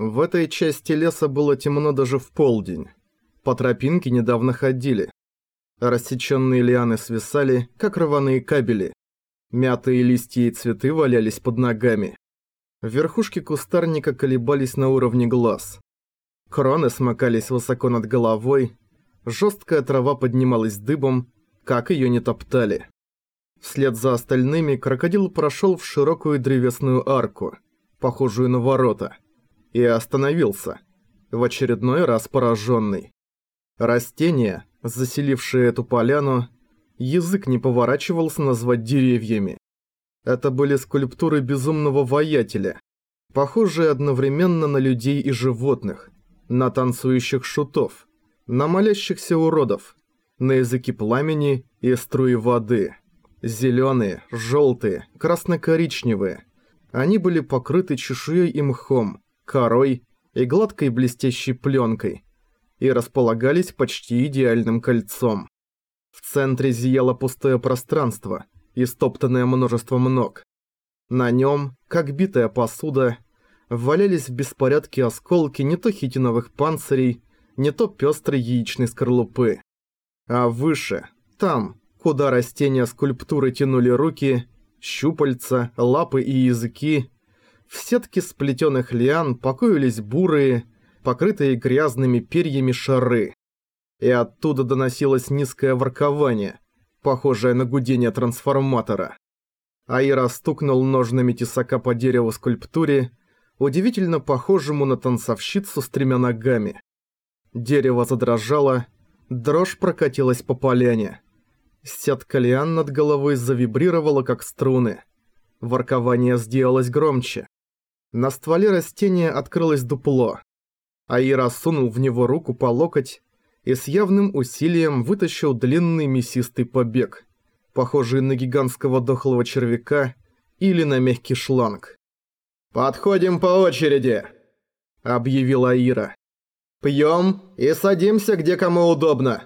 В этой части леса было темно даже в полдень. По тропинке недавно ходили. Рассеченные лианы свисали, как рваные кабели. Мятые листья и цветы валялись под ногами. Верхушки кустарника колебались на уровне глаз. Кроны смыкались высоко над головой. Жесткая трава поднималась дыбом, как ее не топтали. Вслед за остальными крокодил прошел в широкую древесную арку, похожую на ворота, и остановился, в очередной раз пораженный. Растения, заселившие эту поляну, язык не поворачивался назвать деревьями. Это были скульптуры безумного воятеля, похожие одновременно на людей и животных, на танцующих шутов, на молящихся уродов, на языки пламени и струи воды. Зелёные, жёлтые, красно-коричневые. Они были покрыты чешуей и мхом, корой и гладкой блестящей пленкой и располагались почти идеальным кольцом. В центре зияло пустое пространство, истоптанное множеством ног. На нем, как битая посуда, валялись в беспорядке осколки не то хитиновых панцирей, не то пестрой яичной скорлупы. А выше, там, куда растения скульптуры тянули руки, щупальца, лапы и языки, в сетке сплетенных лиан покоились бурые, покрытые грязными перьями шары. И оттуда доносилось низкое воркование, похожее на гудение трансформатора. Аира стукнул ножными тесака по дереву скульптуре, удивительно похожему на танцовщицу с тремя ногами. Дерево задрожало, дрожь прокатилась по поляне. Сетка лиан над головой завибрировала, как струны. Воркование сделалось громче. На стволе растения открылось дупло. Аира сунул в него руку по локоть и с явным усилием вытащил длинный мясистый побег, похожий на гигантского дохлого червяка или на мягкий шланг. «Подходим по очереди», — объявила Аира. «Пьем и садимся где кому удобно,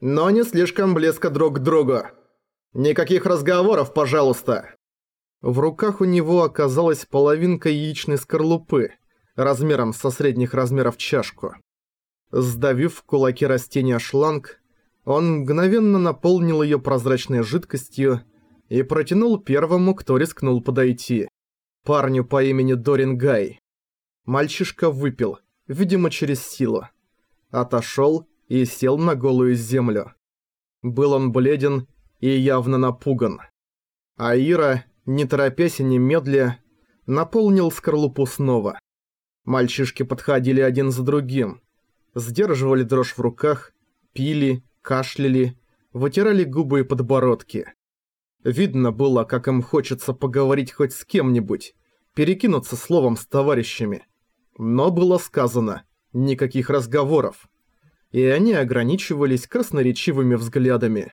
но не слишком близко друг к другу. Никаких разговоров, пожалуйста». В руках у него оказалась половинка яичной скорлупы, размером со средних размеров чашку. Сдавив в кулаки растения шланг, он мгновенно наполнил ее прозрачной жидкостью и протянул первому, кто рискнул подойти. Парню по имени Дорин Гай. Мальчишка выпил, видимо через силу. Отошел и сел на голую землю. Был он бледен и явно напуган. Аира, не торопясь и не медля, наполнил скорлупу снова. Мальчишки подходили один за другим, сдерживали дрожь в руках, пили, кашляли, вытирали губы и подбородки. Видно было, как им хочется поговорить хоть с кем-нибудь, перекинуться словом с товарищами. Но было сказано, никаких разговоров. И они ограничивались красноречивыми взглядами.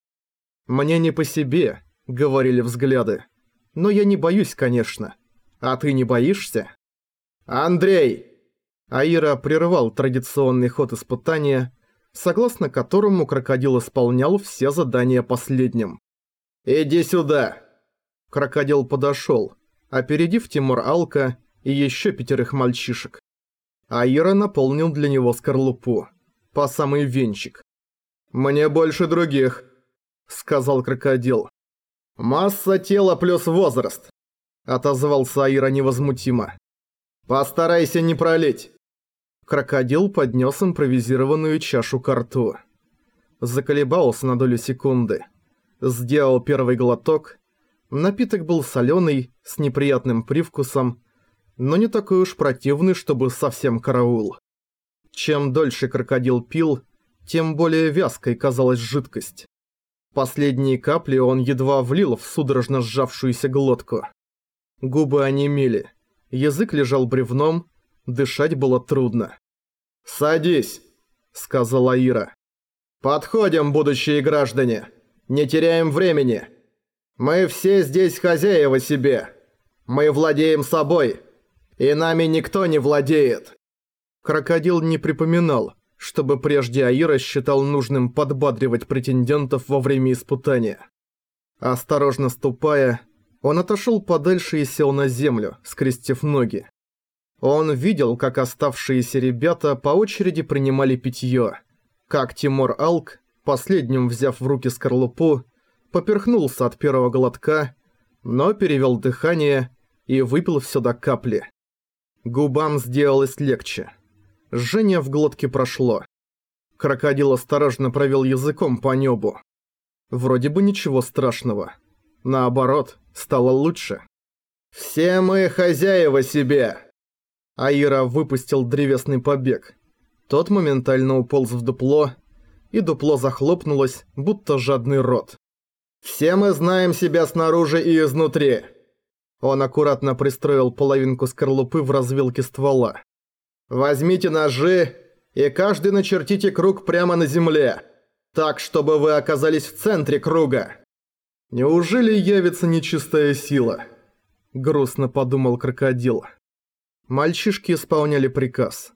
«Мне не по себе», — говорили взгляды. Но я не боюсь, конечно. А ты не боишься? Андрей! Аира прервал традиционный ход испытания, согласно которому крокодил исполнял все задания последним. «Иди сюда!» Крокодил подошел, опередив Тимур Алка и еще пятерых мальчишек. Аира наполнил для него скорлупу, по самый венчик. «Мне больше других», — сказал крокодил. «Масса тела плюс возраст», — отозвался Аира невозмутимо. «Постарайся не пролить». Крокодил поднес импровизированную чашу к рту. Заколебался на долю секунды. Сделал первый глоток. Напиток был соленый, с неприятным привкусом, но не такой уж противный, чтобы совсем караул. Чем дольше крокодил пил, тем более вязкой казалась жидкость. Последние капли он едва влил в судорожно сжавшуюся глотку. Губы онемели, язык лежал бревном, дышать было трудно. «Садись», — сказала Ира. «Подходим, будущие граждане. Не теряем времени. Мы все здесь хозяева себе. Мы владеем собой. И нами никто не владеет». Крокодил не припоминал, чтобы прежде Аира считал нужным подбадривать претендентов во время испытания. Осторожно ступая, он отошел подальше и сел на землю, скрестив ноги. Он видел, как оставшиеся ребята по очереди принимали питье, как Тимур Алк, последним взяв в руки скорлупу, поперхнулся от первого глотка, но перевел дыхание и выпил все до капли. Губам сделалось легче. Жжение в глотке прошло. Крокодил осторожно провел языком по небу. Вроде бы ничего страшного. Наоборот, стало лучше. «Все мы хозяева себе!» Аира выпустил древесный побег. Тот моментально уполз в дупло, и дупло захлопнулось, будто жадный рот. «Все мы знаем себя снаружи и изнутри!» Он аккуратно пристроил половинку скорлупы в развилке ствола. «Возьмите ножи и каждый начертите круг прямо на земле, так, чтобы вы оказались в центре круга. Неужели явится нечистая сила?» Грустно подумал крокодил. Мальчишки исполняли приказ.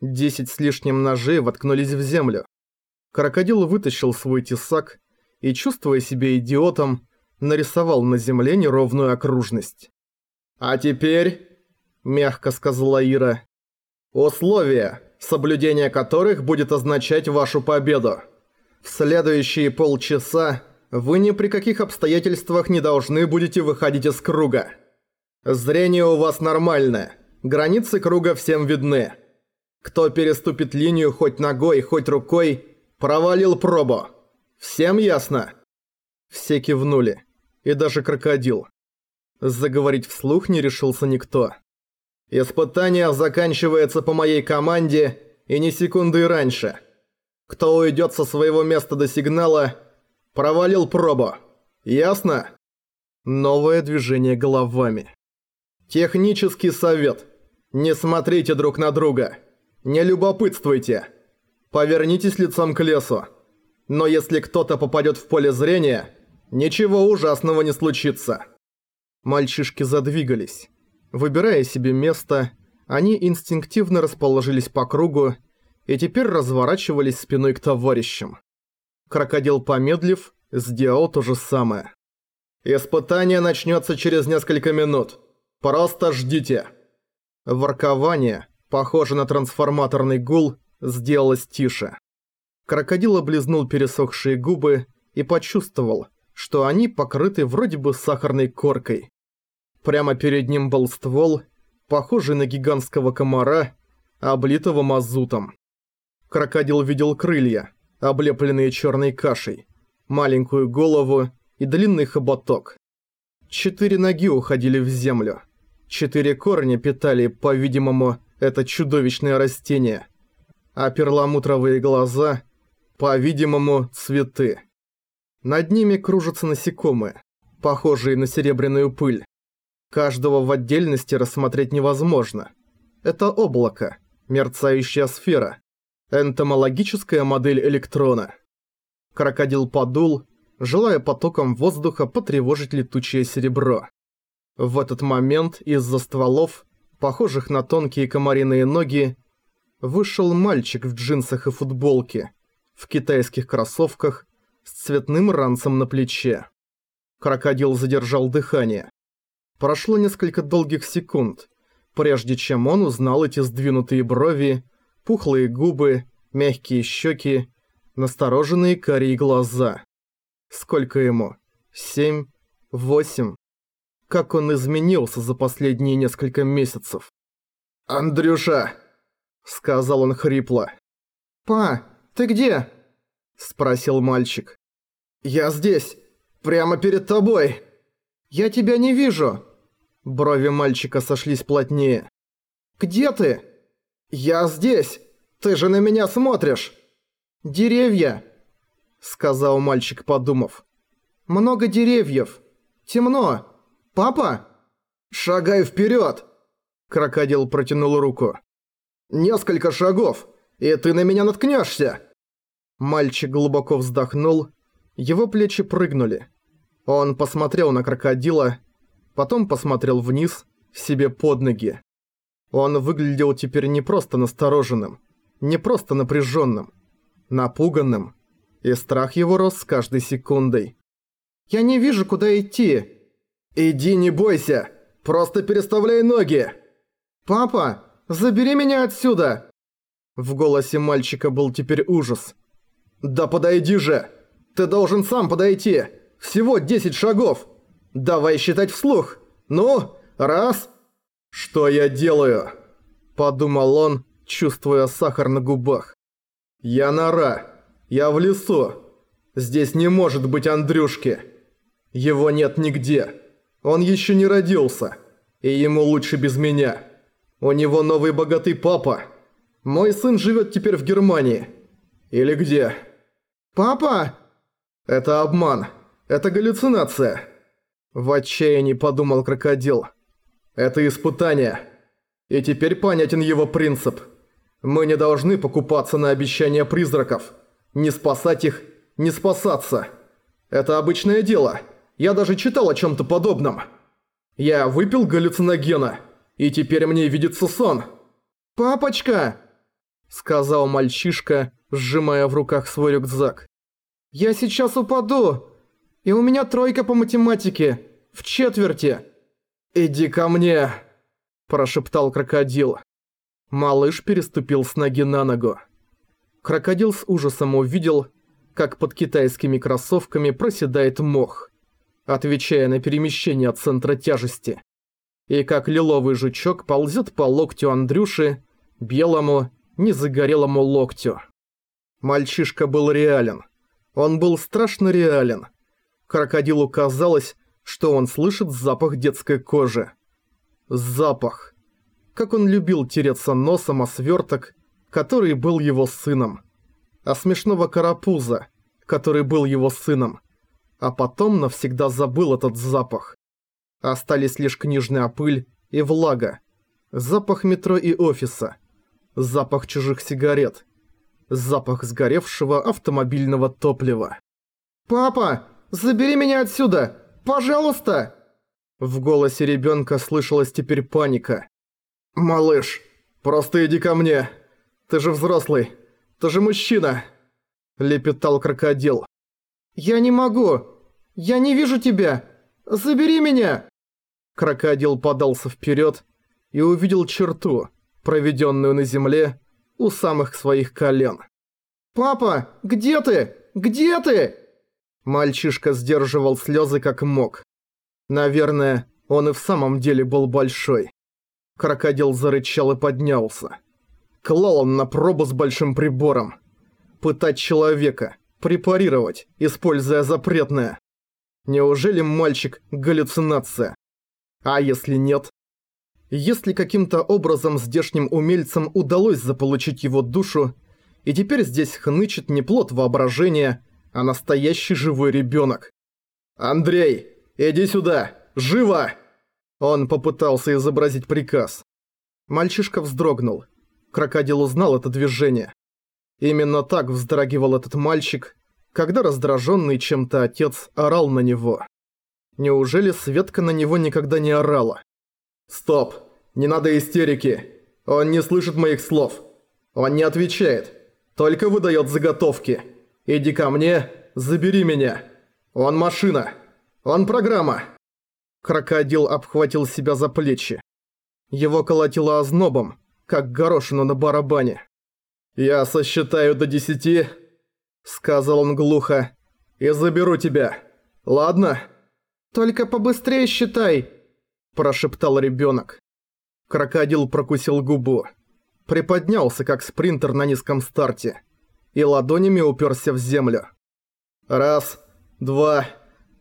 Десять с лишним ножей воткнулись в землю. Крокодил вытащил свой тесак и, чувствуя себя идиотом, нарисовал на земле неровную окружность. «А теперь», – мягко сказала Ира, – «условия, соблюдение которых будет означать вашу победу. В следующие полчаса вы ни при каких обстоятельствах не должны будете выходить из круга. Зрение у вас нормальное, границы круга всем видны. Кто переступит линию хоть ногой, хоть рукой, провалил пробу. Всем ясно?» Все кивнули и даже крокодил. Заговорить вслух не решился никто. «Испытание заканчивается по моей команде и ни секунды раньше. Кто уйдет со своего места до сигнала, провалил пробу. Ясно?» Новое движение головами. «Технический совет. Не смотрите друг на друга. Не любопытствуйте. Повернитесь лицом к лесу. Но если кто-то попадет в поле зрения, Ничего ужасного не случится. Мальчишки задвигались. Выбирая себе место, они инстинктивно расположились по кругу и теперь разворачивались спиной к товарищам. Крокодил, помедлив, сделал то же самое. «Испытание начнется через несколько минут. Просто ждите!» Воркование, похоже на трансформаторный гул, сделалось тише. Крокодил облизнул пересохшие губы и почувствовал, что они покрыты вроде бы сахарной коркой. Прямо перед ним был ствол, похожий на гигантского комара, облитого мазутом. Крокодил видел крылья, облепленные черной кашей, маленькую голову и длинный хоботок. Четыре ноги уходили в землю. Четыре корня питали, по-видимому, это чудовищное растение. А перламутровые глаза, по-видимому, цветы. Над ними кружатся насекомые, похожие на серебряную пыль. Каждого в отдельности рассмотреть невозможно. Это облако, мерцающая сфера, энтомологическая модель электрона. Крокодил подул, желая потоком воздуха потревожить летучее серебро. В этот момент из-за стволов, похожих на тонкие комариные ноги, вышел мальчик в джинсах и футболке, в китайских кроссовках с цветным ранцем на плече. Крокодил задержал дыхание. Прошло несколько долгих секунд, прежде чем он узнал эти сдвинутые брови, пухлые губы, мягкие щеки, настороженные карие глаза. Сколько ему? Семь? Восемь? Как он изменился за последние несколько месяцев? «Андрюша!» — сказал он хрипло. «Па, ты где?» — спросил мальчик. «Я здесь! Прямо перед тобой!» «Я тебя не вижу!» Брови мальчика сошлись плотнее. «Где ты?» «Я здесь! Ты же на меня смотришь!» «Деревья!» Сказал мальчик, подумав. «Много деревьев! Темно! Папа?» «Шагай вперед!» Крокодил протянул руку. «Несколько шагов, и ты на меня наткнешься!» Мальчик глубоко вздохнул его плечи прыгнули. Он посмотрел на крокодила, потом посмотрел вниз, себе под ноги. Он выглядел теперь не просто настороженным, не просто напряженным, напуганным, и страх его рос с каждой секундой. «Я не вижу, куда идти!» «Иди, не бойся! Просто переставляй ноги!» «Папа, забери меня отсюда!» В голосе мальчика был теперь ужас. «Да подойди же! Ты должен сам подойти! Всего 10 шагов! Давай считать вслух! Ну, раз!» «Что я делаю?» Подумал он, чувствуя сахар на губах. «Я нора. Я в лесу. Здесь не может быть Андрюшки. Его нет нигде. Он еще не родился. И ему лучше без меня. У него новый богатый папа. Мой сын живет теперь в Германии. Или где?» «Папа!» «Это обман. Это галлюцинация». В отчаянии подумал крокодил. «Это испытание. И теперь понятен его принцип. Мы не должны покупаться на обещания призраков. Не спасать их, не спасаться. Это обычное дело. Я даже читал о чем-то подобном. Я выпил галлюциногена, и теперь мне видится сон. «Папочка!» – сказал мальчишка, сжимая в руках свой рюкзак. «Я сейчас упаду, и у меня тройка по математике, в четверти. Иди ко мне!» прошептал крокодил. Малыш переступил с ноги на ногу. Крокодил с ужасом увидел, как под китайскими кроссовками проседает мох, отвечая на перемещение центра тяжести, и как лиловый жучок ползет по локтю Андрюши, белому, незагорелому локтю. Мальчишка был реален. Он был страшно реален. Крокодилу казалось, что он слышит запах детской кожи. Запах. Как он любил тереться носом о сверток, который был его сыном. А смешного карапуза, который был его сыном. А потом навсегда забыл этот запах. Остались лишь книжная пыль и влага. Запах метро и офиса. Запах чужих сигарет. Запах сгоревшего автомобильного топлива. «Папа, забери меня отсюда! Пожалуйста!» В голосе ребенка слышалась теперь паника. «Малыш, просто иди ко мне. Ты же взрослый. Ты же мужчина!» Лепетал крокодил. «Я не могу! Я не вижу тебя! Забери меня!» Крокодил подался вперед и увидел черту, проведенную на земле у самых своих колен. «Папа, где ты? Где ты?» Мальчишка сдерживал слезы как мог. Наверное, он и в самом деле был большой. Крокодил зарычал и поднялся. Клал он на пробу с большим прибором. Пытать человека, препарировать, используя запретное. Неужели мальчик – галлюцинация? А если нет? Если каким-то образом здешним умельцам удалось заполучить его душу, и теперь здесь хнычет не плод воображения, а настоящий живой ребенок. «Андрей!» «Иди сюда! Живо!» Он попытался изобразить приказ. Мальчишка вздрогнул. Крокодил узнал это движение. Именно так вздрагивал этот мальчик, когда раздраженный чем-то отец орал на него. Неужели Светка на него никогда не орала? «Стоп! Не надо истерики! Он не слышит моих слов! Он не отвечает! Только выдает заготовки! Иди ко мне, забери меня! Он машина!» Он программа!» Крокодил обхватил себя за плечи. Его колотило ознобом, как горошину на барабане. «Я сосчитаю до десяти», — сказал он глухо, — «и заберу тебя. Ладно?» «Только побыстрее считай», — прошептал ребенок. Крокодил прокусил губу. Приподнялся, как спринтер на низком старте, и ладонями уперся в землю. «Раз, два,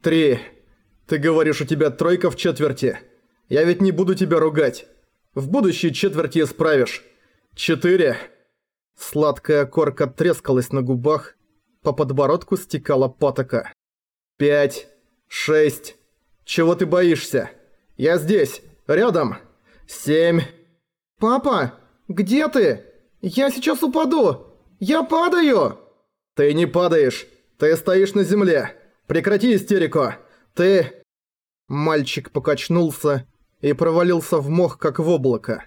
три...» Ты говоришь, у тебя тройка в четверти. Я ведь не буду тебя ругать. В будущей четверти исправишь. Четыре. Сладкая корка трескалась на губах. По подбородку стекала патока. Пять. Шесть. Чего ты боишься? Я здесь. Рядом. Семь. Папа, где ты? Я сейчас упаду. Я падаю. Ты не падаешь. Ты стоишь на земле. Прекрати истерику. Ты... Мальчик покачнулся и провалился в мох, как в облако.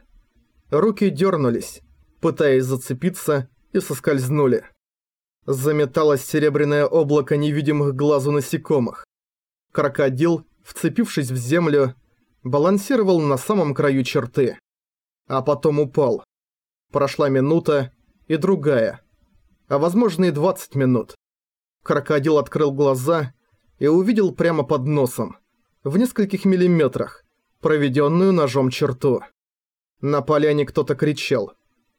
Руки дернулись, пытаясь зацепиться, и соскользнули. Заметалось серебряное облако невидимых глазу насекомых. Крокодил, вцепившись в землю, балансировал на самом краю черты. а потом упал. Прошла минута и другая, а возможно и 20 минут. Крокодил открыл глаза и увидел прямо под носом, в нескольких миллиметрах, проведенную ножом черту. На поляне кто-то кричал,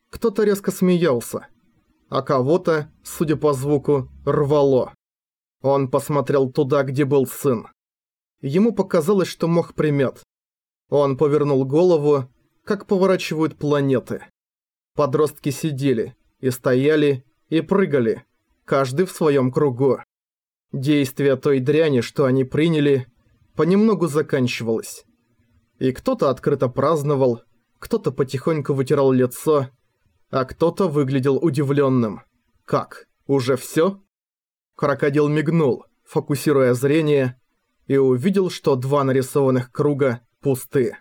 кто-то резко смеялся, а кого-то, судя по звуку, рвало. Он посмотрел туда, где был сын. Ему показалось, что мог примет. Он повернул голову, как поворачивают планеты. Подростки сидели, и стояли, и прыгали, каждый в своем кругу. Действие той дряни, что они приняли, понемногу заканчивалось. И кто-то открыто праздновал, кто-то потихоньку вытирал лицо, а кто-то выглядел удивленным. Как? Уже все? Крокодил мигнул, фокусируя зрение, и увидел, что два нарисованных круга пусты.